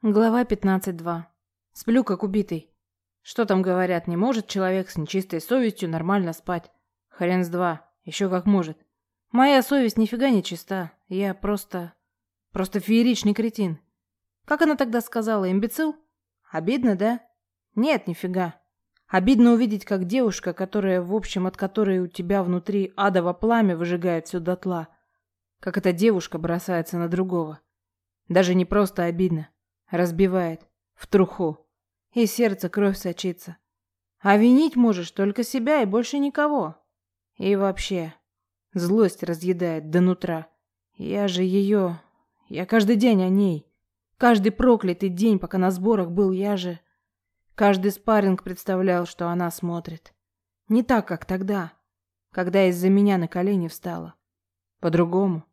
Глава 15.2. Сплю как убитый. Что там говорят, не может человек с нечистой совестью нормально спать? Хрен с два, еще как может. Моя совесть нифига не чиста. Я просто... Просто фееричный кретин. Как она тогда сказала, имбецил? Обидно, да? Нет, нифига. Обидно увидеть, как девушка, которая, в общем, от которой у тебя внутри адово пламя выжигает все дотла, как эта девушка бросается на другого. Даже не просто обидно. Разбивает. В труху. И сердце кровь сочится. А винить можешь только себя и больше никого. И вообще, злость разъедает до нутра. Я же ее... Я каждый день о ней. Каждый проклятый день, пока на сборах был, я же... Каждый спарринг представлял, что она смотрит. Не так, как тогда, когда из-за меня на колени встала. По-другому.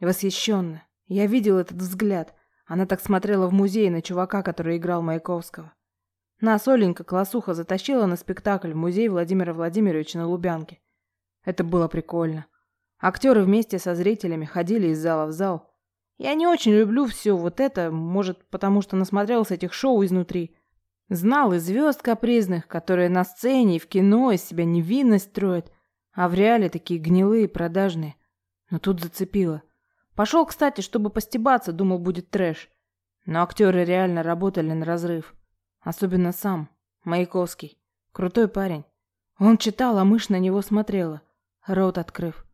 Восхищенно. Я видел этот взгляд, она так смотрела в музей на чувака, который играл Маяковского. Нас Оленька классуха затащила на спектакль в музей Владимира Владимировича на Лубянке. Это было прикольно. Актеры вместе со зрителями ходили из зала в зал. Я не очень люблю все вот это, может, потому что насмотрелся этих шоу изнутри. Знал и звезд капризных, которые на сцене и в кино из себя невинность строят, а в реале такие гнилые, продажные. Но тут зацепило. Пошел, кстати, чтобы постебаться, думал, будет трэш. Но актеры реально работали на разрыв. Особенно сам, Маяковский. Крутой парень. Он читал, а мышь на него смотрела, рот открыв.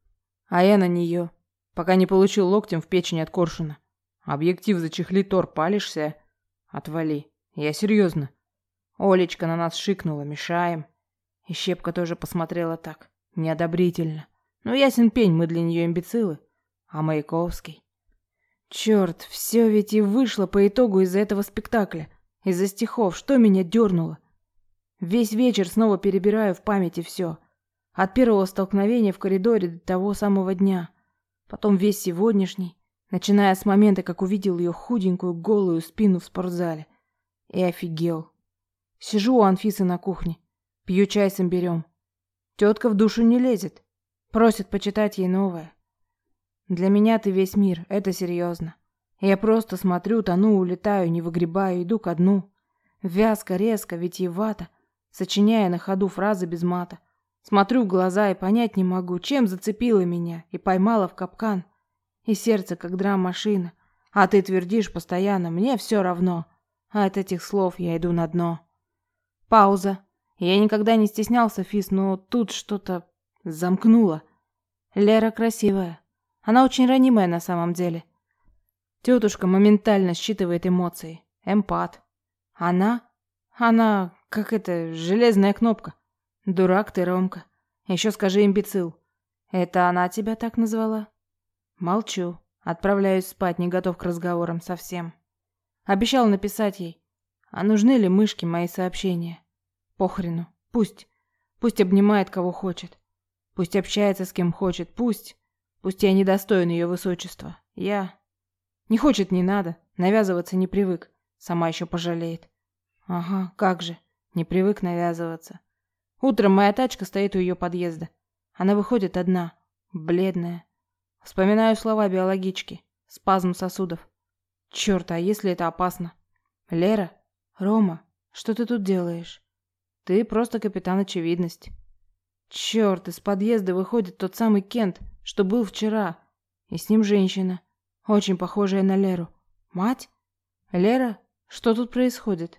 А я на нее, пока не получил локтем в печень от коршуна. Объектив зачехли, Тор, палишься? Отвали. Я серьезно. Олечка на нас шикнула, мешаем. И Щепка тоже посмотрела так, неодобрительно. Ну, ясен пень, мы для нее имбецилы. А Маяковский? Черт, все ведь и вышло по итогу из-за этого спектакля. Из-за стихов. Что меня дернуло? Весь вечер снова перебираю в памяти все. От первого столкновения в коридоре до того самого дня. Потом весь сегодняшний, начиная с момента, как увидел ее худенькую голую спину в спортзале. И офигел. Сижу у Анфисы на кухне, пью чай с имбирем. Тетка в душу не лезет, просит почитать ей новое. Для меня ты весь мир, это серьезно. Я просто смотрю, тону, улетаю, не выгребаю, иду ко дну. Вязко, резко, витиевато, сочиняя на ходу фразы без мата. Смотрю в глаза и понять не могу, чем зацепила меня и поймала в капкан. И сердце, как драм-машина. А ты твердишь постоянно, мне все равно. А от этих слов я иду на дно. Пауза. Я никогда не стеснялся, Фис, но тут что-то замкнуло. Лера красивая. Она очень ранимая на самом деле. Тетушка моментально считывает эмоции. Эмпат. Она? Она, как это, железная кнопка. Дурак ты, Ромка. Еще скажи имбецил. Это она тебя так назвала? Молчу. Отправляюсь спать, не готов к разговорам совсем. Обещал написать ей. А нужны ли мышки мои сообщения? Похрену. Пусть. Пусть обнимает кого хочет. Пусть общается с кем хочет. Пусть. Пусть я недостоин ее высочества. Я... Не хочет, не надо. Навязываться не привык. Сама еще пожалеет. Ага, как же. Не привык навязываться. Утром моя тачка стоит у ее подъезда. Она выходит одна, бледная. Вспоминаю слова биологички. Спазм сосудов. Черт, а если это опасно? Лера? Рома, что ты тут делаешь? Ты просто капитан очевидность. Черт, из подъезда выходит тот самый Кент, что был вчера. И с ним женщина, очень похожая на Леру. Мать? Лера? Что тут происходит?